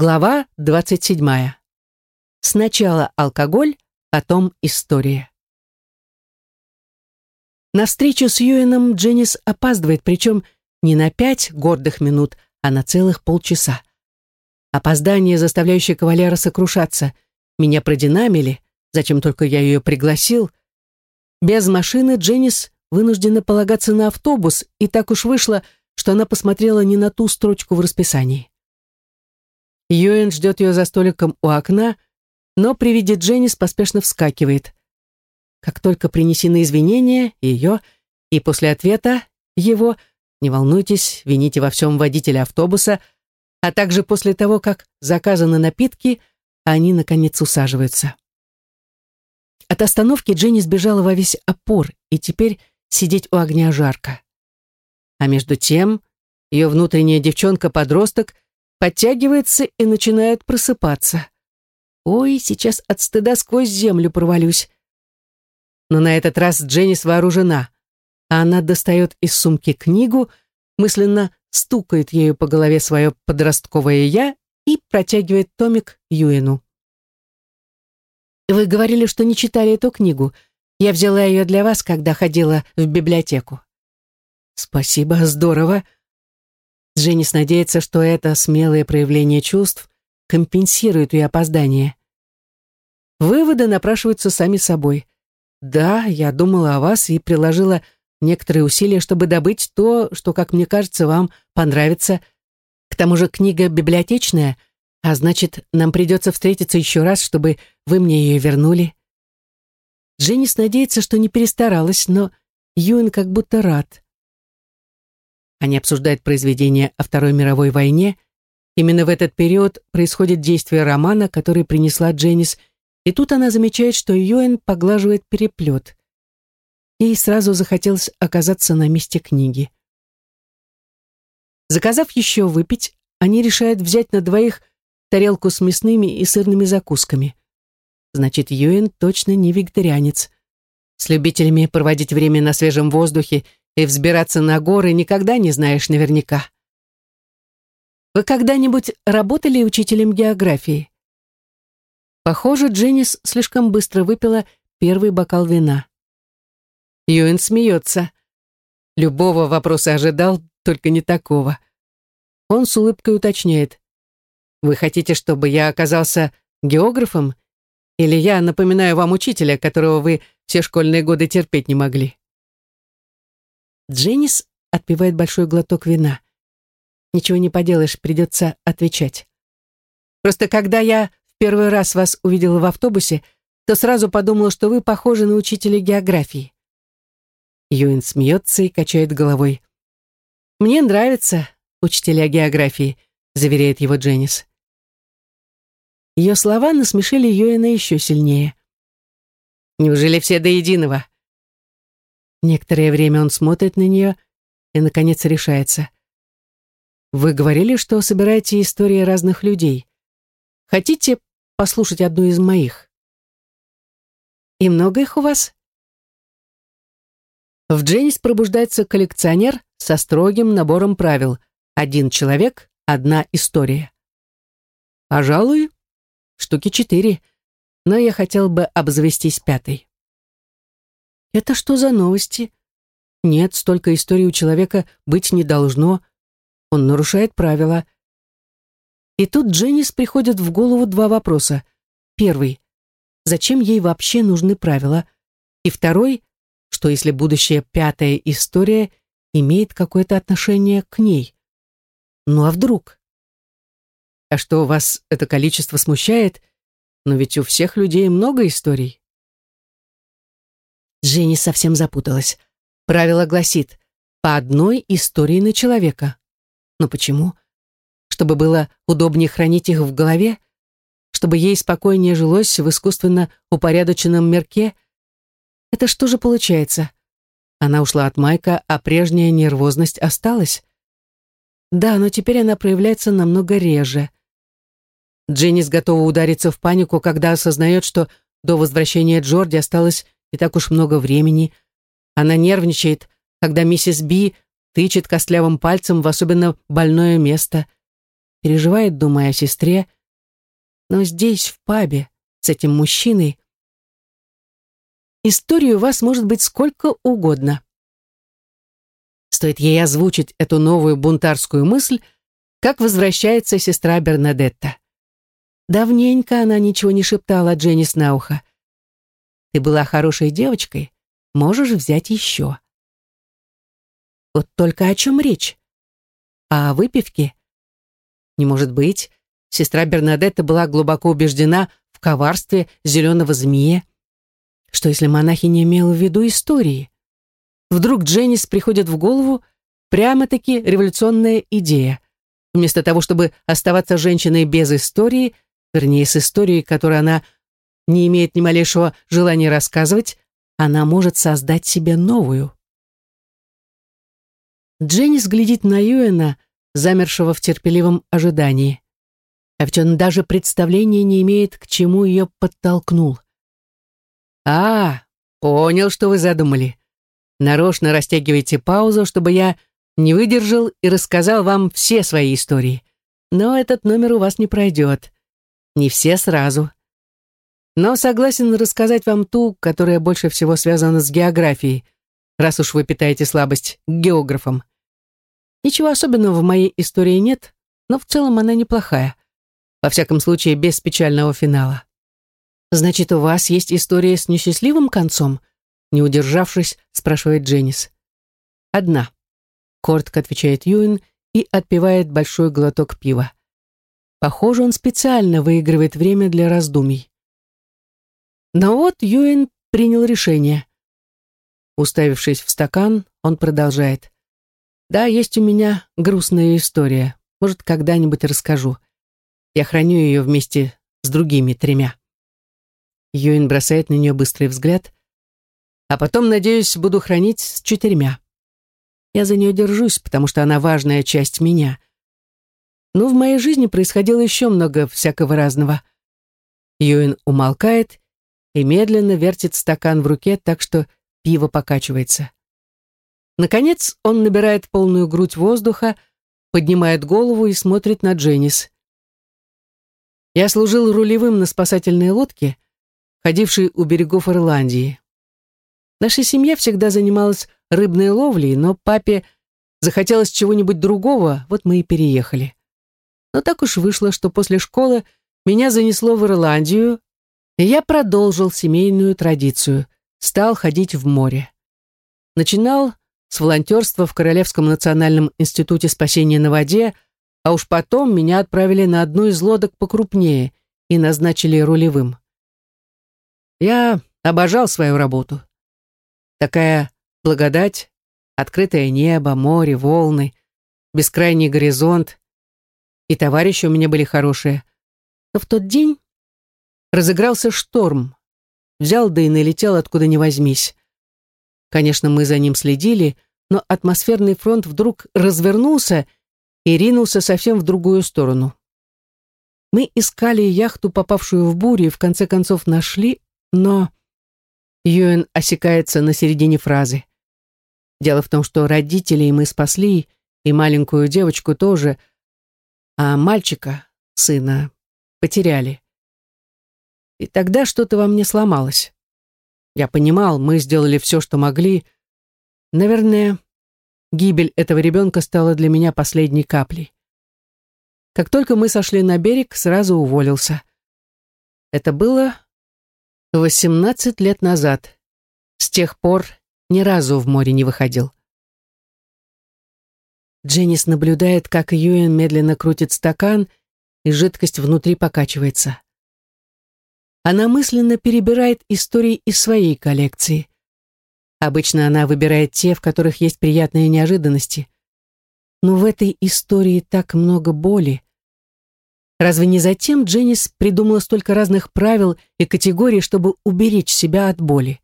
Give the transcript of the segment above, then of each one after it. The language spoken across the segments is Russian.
Глава 27. Сначала алкоголь, потом история. На встречу с Юэном Дженнис опаздывает, причем не на пять гордых минут, а на целых полчаса. Опоздание, заставляющее кавалера сокрушаться. Меня продинамили, зачем только я ее пригласил. Без машины Дженнис вынуждена полагаться на автобус, и так уж вышло, что она посмотрела не на ту строчку в расписании. Юэн ждет ее за столиком у окна, но при виде Дженнис поспешно вскакивает. Как только принесены извинения, ее, и после ответа его, не волнуйтесь, вините во всем водителя автобуса, а также после того, как заказаны напитки, они, наконец, усаживаются. От остановки Дженни сбежала во весь опор, и теперь сидеть у огня жарко. А между тем ее внутренняя девчонка-подросток — подтягивается и начинает просыпаться. Ой, сейчас от стыда сквозь землю провалюсь. Но на этот раз Дженнис вооружена. А она достает из сумки книгу, мысленно стукает ею по голове свое подростковое «я» и протягивает томик Юэну. «Вы говорили, что не читали эту книгу. Я взяла ее для вас, когда ходила в библиотеку». «Спасибо, здорово», Дженнис надеется, что это смелое проявление чувств компенсирует ее опоздание. Выводы напрашиваются сами собой. Да, я думала о вас и приложила некоторые усилия, чтобы добыть то, что, как мне кажется, вам понравится. К тому же книга библиотечная, а значит, нам придется встретиться еще раз, чтобы вы мне ее вернули. Дженнис надеется, что не перестаралась, но Юэн как будто рад. Они обсуждают произведения о Второй мировой войне. Именно в этот период происходит действие романа, который принесла Дженнис, и тут она замечает, что Йоэн поглаживает переплет. Ей сразу захотелось оказаться на месте книги. Заказав еще выпить, они решают взять на двоих тарелку с мясными и сырными закусками. Значит, Юэн точно не вегетарианец. С любителями проводить время на свежем воздухе и взбираться на горы никогда не знаешь наверняка. Вы когда-нибудь работали учителем географии? Похоже, Дженнис слишком быстро выпила первый бокал вина. Юэн смеется. Любого вопроса ожидал, только не такого. Он с улыбкой уточняет. «Вы хотите, чтобы я оказался географом? Или я напоминаю вам учителя, которого вы все школьные годы терпеть не могли?» Дженнис отпивает большой глоток вина. Ничего не поделаешь, придется отвечать. Просто когда я в первый раз вас увидела в автобусе, то сразу подумала, что вы похожи на учителя географии. Юин смеется и качает головой. «Мне нравятся учителя географии», — заверяет его Дженнис. Ее слова насмешили Юэна еще сильнее. «Неужели все до единого? Некоторое время он смотрит на нее и, наконец, решается. «Вы говорили, что собираете истории разных людей. Хотите послушать одну из моих?» «И много их у вас?» В Дженнис пробуждается коллекционер со строгим набором правил. Один человек, одна история. Пожалуй, штуки четыре, но я хотел бы обзавестись пятой. Это что за новости? Нет, столько историй у человека быть не должно. Он нарушает правила. И тут Дженнис приходит в голову два вопроса. Первый. Зачем ей вообще нужны правила? И второй. Что если будущая пятая история имеет какое-то отношение к ней? Ну а вдруг? А что, вас это количество смущает? Но ведь у всех людей много историй. Женя совсем запуталась. Правило гласит, по одной истории на человека. Но почему? Чтобы было удобнее хранить их в голове? Чтобы ей спокойнее жилось в искусственно упорядоченном мирке? Это что же получается? Она ушла от Майка, а прежняя нервозность осталась? Да, но теперь она проявляется намного реже. Дженнис готова удариться в панику, когда осознает, что до возвращения Джорди осталось не так уж много времени. Она нервничает, когда миссис Би тычет костлявым пальцем в особенно больное место. переживает, думая о сестре. Но здесь, в пабе, с этим мужчиной, истории у вас может быть сколько угодно. Стоит ей озвучить эту новую бунтарскую мысль, как возвращается сестра Бернадетта. Давненько она ничего не шептала Дженнис на ухо. «Ты была хорошей девочкой, можешь взять еще». Вот только о чем речь? А о выпивке? Не может быть. Сестра Бернадетта была глубоко убеждена в коварстве зеленого змея. Что если монахи не имела в виду истории? Вдруг Дженнис приходит в голову прямо-таки революционная идея. Вместо того, чтобы оставаться женщиной без истории, вернее, с историей, которую она не имеет ни малейшего желания рассказывать, она может создать себе новую. Дженнис глядит на Юэна, замершего в терпеливом ожидании. А ведь он даже представления не имеет, к чему ее подтолкнул. «А, понял, что вы задумали. Нарочно растягиваете паузу, чтобы я не выдержал и рассказал вам все свои истории. Но этот номер у вас не пройдет. Не все сразу. Но согласен рассказать вам ту, которая больше всего связана с географией, раз уж вы питаете слабость к географам. Ничего особенного в моей истории нет, но в целом она неплохая. Во всяком случае, без печального финала. Значит, у вас есть история с несчастливым концом? Не удержавшись, спрашивает Дженнис. Одна. Коротко отвечает Юин и отпивает большой глоток пива. Похоже, он специально выигрывает время для раздумий. Но вот Юин принял решение. Уставившись в стакан, он продолжает. Да, есть у меня грустная история. Может, когда-нибудь расскажу. Я храню ее вместе с другими тремя. Юин бросает на нее быстрый взгляд. А потом, надеюсь, буду хранить с четырьмя. Я за нее держусь, потому что она важная часть меня. Но в моей жизни происходило еще много всякого разного. Юин умолкает и медленно вертит стакан в руке, так что пиво покачивается. Наконец он набирает полную грудь воздуха, поднимает голову и смотрит на Дженнис. Я служил рулевым на спасательной лодке, ходившей у берегов Ирландии. Наша семья всегда занималась рыбной ловлей, но папе захотелось чего-нибудь другого, вот мы и переехали. Но так уж вышло, что после школы меня занесло в Ирландию, и я продолжил семейную традицию, стал ходить в море. Начинал с волонтерства в Королевском национальном институте спасения на воде, а уж потом меня отправили на одну из лодок покрупнее и назначили рулевым. Я обожал свою работу. Такая благодать, открытое небо, море, волны, бескрайний горизонт. И товарищи у меня были хорошие. Но в тот день разыгрался шторм. Взял да и налетел, откуда ни возьмись. Конечно, мы за ним следили, но атмосферный фронт вдруг развернулся и ринулся совсем в другую сторону. Мы искали яхту, попавшую в бурю, и в конце концов нашли, но... Юэн осекается на середине фразы. Дело в том, что родителей мы спасли, и маленькую девочку тоже, а мальчика, сына, потеряли. И тогда что-то во мне сломалось. Я понимал, мы сделали все, что могли. Наверное, гибель этого ребенка стала для меня последней каплей. Как только мы сошли на берег, сразу уволился. Это было 18 лет назад. С тех пор ни разу в море не выходил. Дженнис наблюдает, как Юэн медленно крутит стакан, и жидкость внутри покачивается. Она мысленно перебирает истории из своей коллекции. Обычно она выбирает те, в которых есть приятные неожиданности. Но в этой истории так много боли. Разве не затем Дженнис придумала столько разных правил и категорий, чтобы уберечь себя от боли?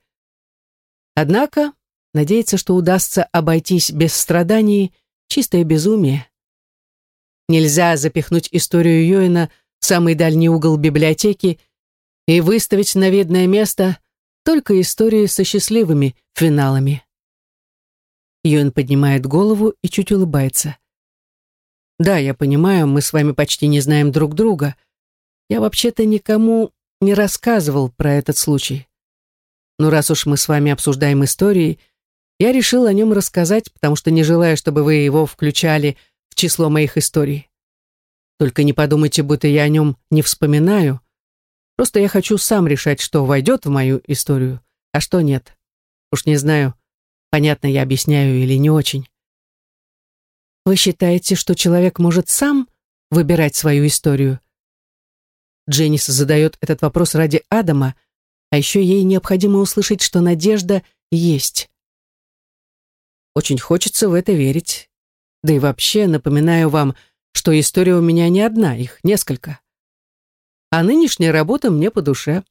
Однако, надеяться, что удастся обойтись без страданий, чистое безумие. Нельзя запихнуть историю Йоина в самый дальний угол библиотеки и выставить на видное место только истории со счастливыми финалами. Юэн поднимает голову и чуть улыбается. Да, я понимаю, мы с вами почти не знаем друг друга. Я вообще-то никому не рассказывал про этот случай. Но раз уж мы с вами обсуждаем истории, я решил о нем рассказать, потому что не желаю, чтобы вы его включали в число моих историй. Только не подумайте, будто я о нем не вспоминаю. Просто я хочу сам решать, что войдет в мою историю, а что нет. Уж не знаю, понятно я объясняю или не очень. Вы считаете, что человек может сам выбирать свою историю? Дженнис задает этот вопрос ради Адама, а еще ей необходимо услышать, что надежда есть. Очень хочется в это верить. Да и вообще, напоминаю вам, что история у меня не одна, их несколько. А нынешняя работа мне по душе.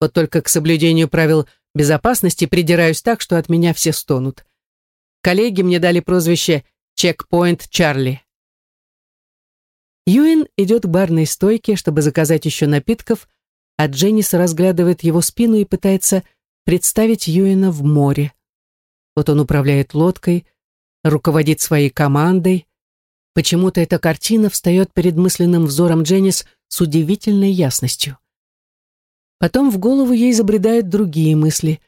Вот только к соблюдению правил безопасности придираюсь так, что от меня все стонут. Коллеги мне дали прозвище Чекпоинт Чарли. Юин идет к барной стойке, чтобы заказать еще напитков, а Дженнис разглядывает его спину и пытается представить Юина в море. Вот он управляет лодкой, руководит своей командой. Почему-то эта картина встает перед мысленным взором Дженнис с удивительной ясностью. Потом в голову ей забредают другие мысли.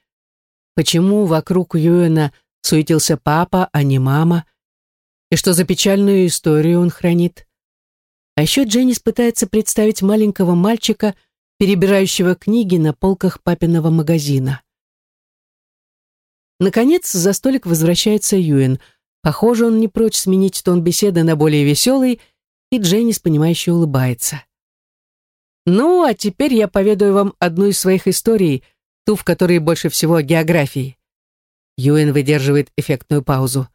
Почему вокруг Юэна суетился папа, а не мама? и что за печальную историю он хранит. А еще Дженнис пытается представить маленького мальчика, перебирающего книги на полках папиного магазина. Наконец, за столик возвращается Юэн. Похоже, он не прочь сменить тон беседы на более веселый, и Дженнис, понимающе улыбается. «Ну, а теперь я поведаю вам одну из своих историй, ту, в которой больше всего географии». Юэн выдерживает эффектную паузу.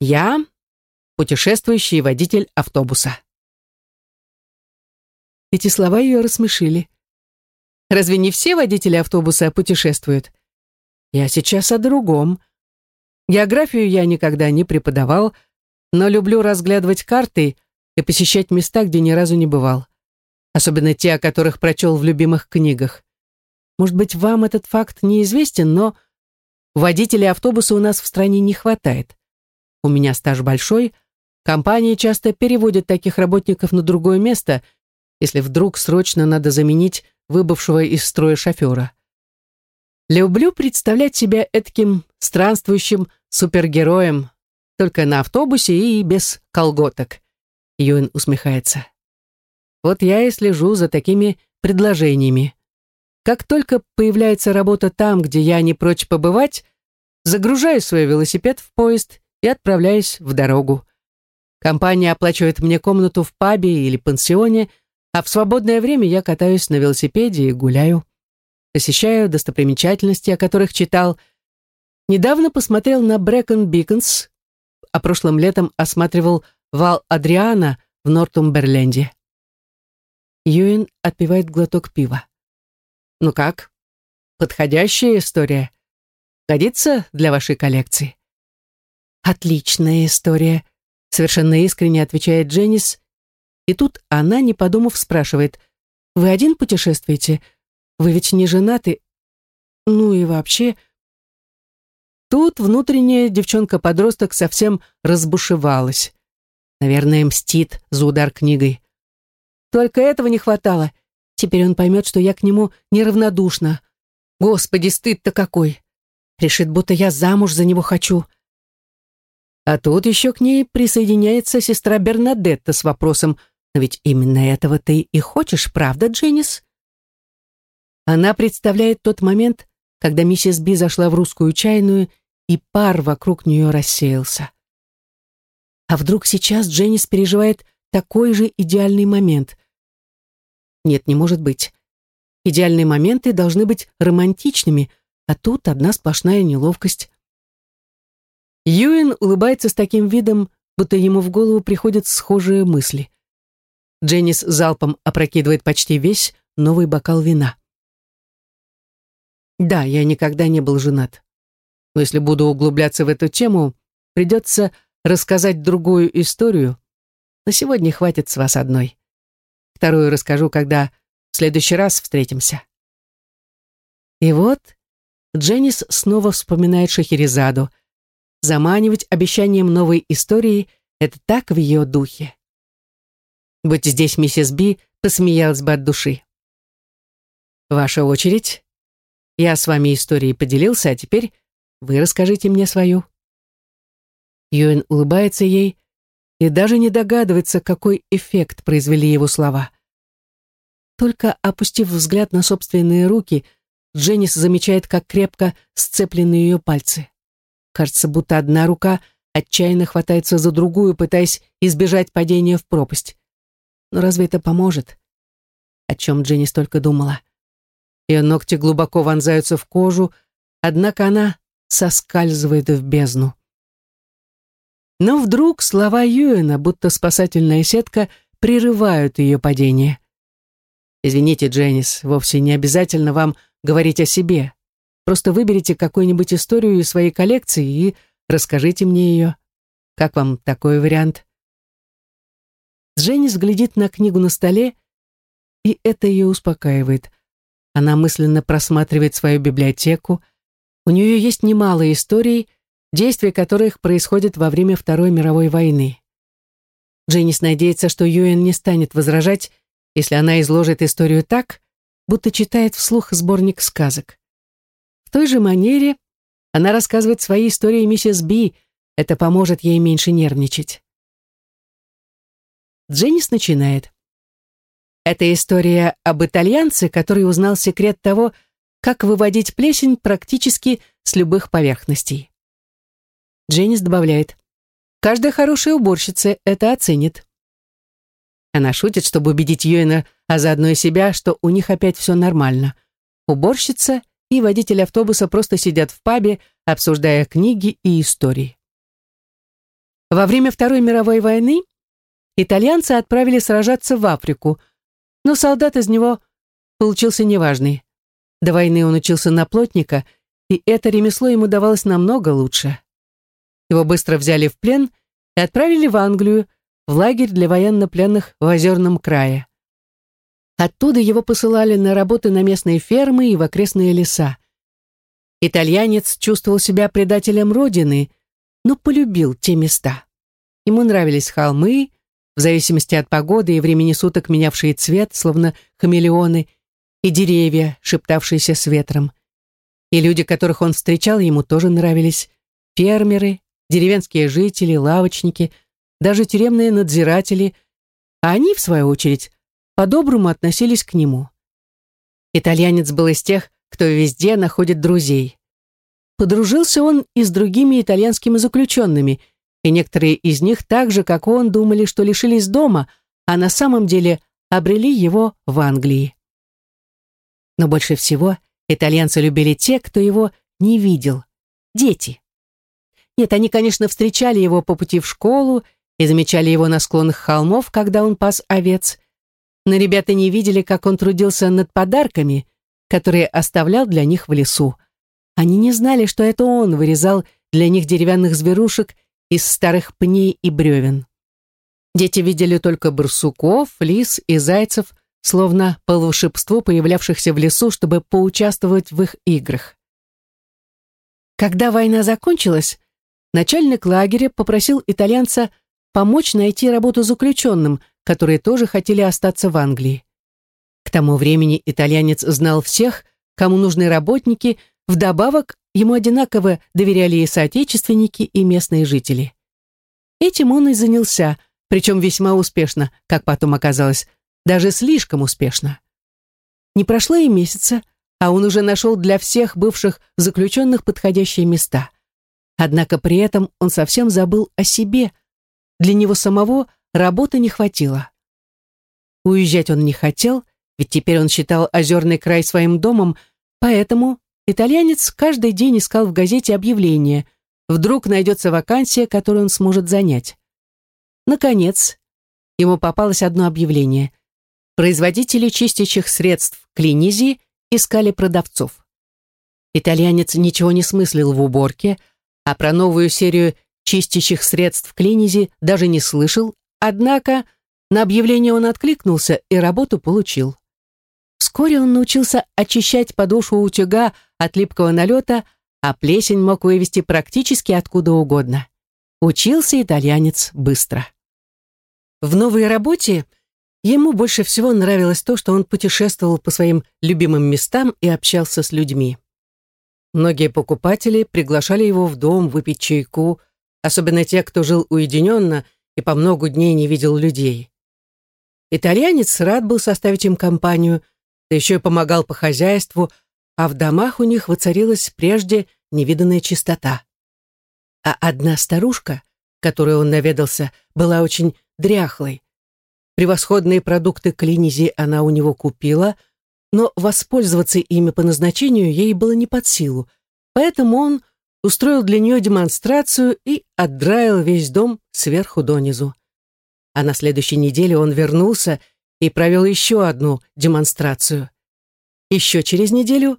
«Я путешествующий водитель автобуса. Эти слова ее рассмешили. Разве не все водители автобуса путешествуют? Я сейчас о другом. Географию я никогда не преподавал, но люблю разглядывать карты и посещать места, где ни разу не бывал. Особенно те, о которых прочел в любимых книгах. Может быть, вам этот факт неизвестен, но водителей автобуса у нас в стране не хватает. У меня стаж большой, Компании часто переводят таких работников на другое место, если вдруг срочно надо заменить выбывшего из строя шофера. Люблю представлять себя этаким странствующим супергероем, только на автобусе и без колготок. Юэн усмехается. Вот я и слежу за такими предложениями. Как только появляется работа там, где я не прочь побывать, загружаю свой велосипед в поезд и отправляюсь в дорогу. Компания оплачивает мне комнату в пабе или пансионе, а в свободное время я катаюсь на велосипеде и гуляю. Посещаю достопримечательности, о которых читал. Недавно посмотрел на Брэкон Биконс, а прошлым летом осматривал вал Адриана в Нортумберленде. Юин отпивает глоток пива. «Ну как? Подходящая история. Годится для вашей коллекции?» «Отличная история», Совершенно искренне отвечает Дженнис. И тут она, не подумав, спрашивает, «Вы один путешествуете? Вы ведь не женаты? Ну и вообще...» Тут внутренняя девчонка-подросток совсем разбушевалась. Наверное, мстит за удар книгой. Только этого не хватало. Теперь он поймет, что я к нему неравнодушна. Господи, стыд-то какой! Решит, будто я замуж за него хочу. А тут еще к ней присоединяется сестра Бернадетта с вопросом «Но ведь именно этого ты и хочешь, правда, Дженнис?» Она представляет тот момент, когда миссис Би зашла в русскую чайную, и пар вокруг нее рассеялся. А вдруг сейчас Дженнис переживает такой же идеальный момент? Нет, не может быть. Идеальные моменты должны быть романтичными, а тут одна сплошная неловкость. Юин улыбается с таким видом, будто ему в голову приходят схожие мысли. Дженнис залпом опрокидывает почти весь новый бокал вина. Да, я никогда не был женат. Но если буду углубляться в эту тему, придется рассказать другую историю. На сегодня хватит с вас одной. Вторую расскажу, когда в следующий раз встретимся. И вот Дженнис снова вспоминает Шахерезаду, заманивать обещанием новой истории Это так в ее духе. Будь здесь миссис Би, посмеялась бы от души. Ваша очередь. Я с вами историей поделился, а теперь вы расскажите мне свою. Юэн улыбается ей и даже не догадывается, какой эффект произвели его слова. Только опустив взгляд на собственные руки, Дженнис замечает, как крепко сцеплены ее пальцы. Кажется, будто одна рука отчаянно хватается за другую, пытаясь избежать падения в пропасть. Но разве это поможет? О чем Дженнис только думала. Ее ногти глубоко вонзаются в кожу, однако она соскальзывает в бездну. Но вдруг слова Юэна, будто спасательная сетка, прерывают ее падение. «Извините, Дженнис, вовсе не обязательно вам говорить о себе. Просто выберите какую-нибудь историю из своей коллекции и расскажите мне ее. Как вам такой вариант?» Дженнис глядит на книгу на столе, и это ее успокаивает. Она мысленно просматривает свою библиотеку. У нее есть немало историй, действия которых происходят во время Второй мировой войны. Дженнис надеется, что Юэн не станет возражать, если она изложит историю так, будто читает вслух сборник сказок. В той же манере она рассказывает свои истории миссис Би, это поможет ей меньше нервничать. Дженнис начинает. Это история об итальянце, который узнал секрет того, как выводить плесень практически с любых поверхностей. Дженнис добавляет. Каждая хорошая уборщица это оценит. Она шутит, чтобы убедить Юэна, а заодно и себя, что у них опять все нормально. Уборщица и водитель автобуса просто сидят в пабе, обсуждая книги и истории. Во время Второй мировой войны итальянцы отправили сражаться в Африку, но солдат из него получился неважный. До войны он учился на плотника, и это ремесло ему давалось намного лучше. Его быстро взяли в плен и отправили в Англию, в лагерь для военнопленных в Озерном крае. Оттуда его посылали на работы на местные фермы и в окрестные леса. Итальянец чувствовал себя предателем родины, но полюбил те места. Ему нравились холмы, в зависимости от погоды и времени суток менявшие цвет, словно хамелеоны, и деревья, шептавшиеся с ветром. И люди, которых он встречал, ему тоже нравились. Фермеры, деревенские жители, лавочники, даже тюремные надзиратели, а они, в свою очередь, по-доброму относились к нему. Итальянец был из тех, кто везде находит друзей. Подружился он и с другими итальянскими заключенными, и некоторые из них так же, как он, думали, что лишились дома, а на самом деле обрели его в Англии. Но больше всего итальянцы любили те, кто его не видел. Дети. Нет, они, конечно, встречали его по пути в школу и замечали его на склонах холмов, когда он пас овец. Но ребята не видели, как он трудился над подарками, которые оставлял для них в лесу. Они не знали, что это он вырезал для них деревянных зверушек из старых пней и бревен. Дети видели только барсуков, лис и зайцев, словно по волшебству появлявшихся в лесу, чтобы поучаствовать в их играх. Когда война закончилась, начальник лагеря попросил итальянца помочь найти работу заключенным, которые тоже хотели остаться в Англии. К тому времени итальянец знал всех, кому нужны работники, вдобавок ему одинаково доверяли и соотечественники, и местные жители. Этим он и занялся, причем весьма успешно, как потом оказалось, даже слишком успешно. Не прошло и месяца, а он уже нашел для всех бывших заключенных подходящие места – Однако при этом он совсем забыл о себе. Для него самого работы не хватило. Уезжать он не хотел, ведь теперь он считал озерный край своим домом, поэтому итальянец каждый день искал в газете объявление. Вдруг найдется вакансия, которую он сможет занять. Наконец, ему попалось одно объявление. Производители чистящих средств Клинизи искали продавцов. Итальянец ничего не смыслил в уборке, а про новую серию чистящих средств Клинизи даже не слышал, однако на объявление он откликнулся и работу получил. Вскоре он научился очищать подошву утюга от липкого налета, а плесень мог вывести практически откуда угодно. Учился итальянец быстро. В новой работе ему больше всего нравилось то, что он путешествовал по своим любимым местам и общался с людьми. Многие покупатели приглашали его в дом выпить чайку, особенно те, кто жил уединенно и по много дней не видел людей. Итальянец рад был составить им компанию, да еще и помогал по хозяйству, а в домах у них воцарилась прежде невиданная чистота. А одна старушка, которой он наведался, была очень дряхлой. Превосходные продукты клинизи она у него купила, но воспользоваться ими по назначению ей было не под силу, поэтому он устроил для нее демонстрацию и отдраил весь дом сверху донизу. А на следующей неделе он вернулся и провел еще одну демонстрацию. Еще через неделю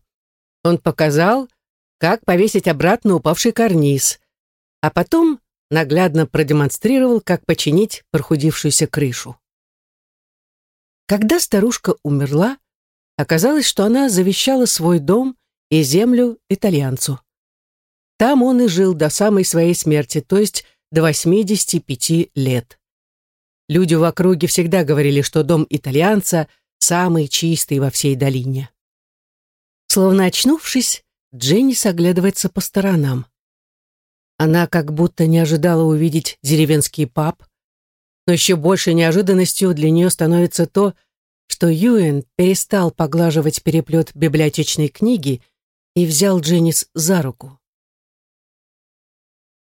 он показал, как повесить обратно упавший карниз, а потом наглядно продемонстрировал, как починить прохудившуюся крышу. Когда старушка умерла, оказалось, что она завещала свой дом и землю итальянцу. Там он и жил до самой своей смерти, то есть до 85 лет. Люди в округе всегда говорили, что дом итальянца самый чистый во всей долине. Словно очнувшись, Дженни оглядывается по сторонам. Она как будто не ожидала увидеть деревенский паб, но еще большей неожиданностью для нее становится то, что Юэн перестал поглаживать переплет библиотечной книги и взял Дженнис за руку.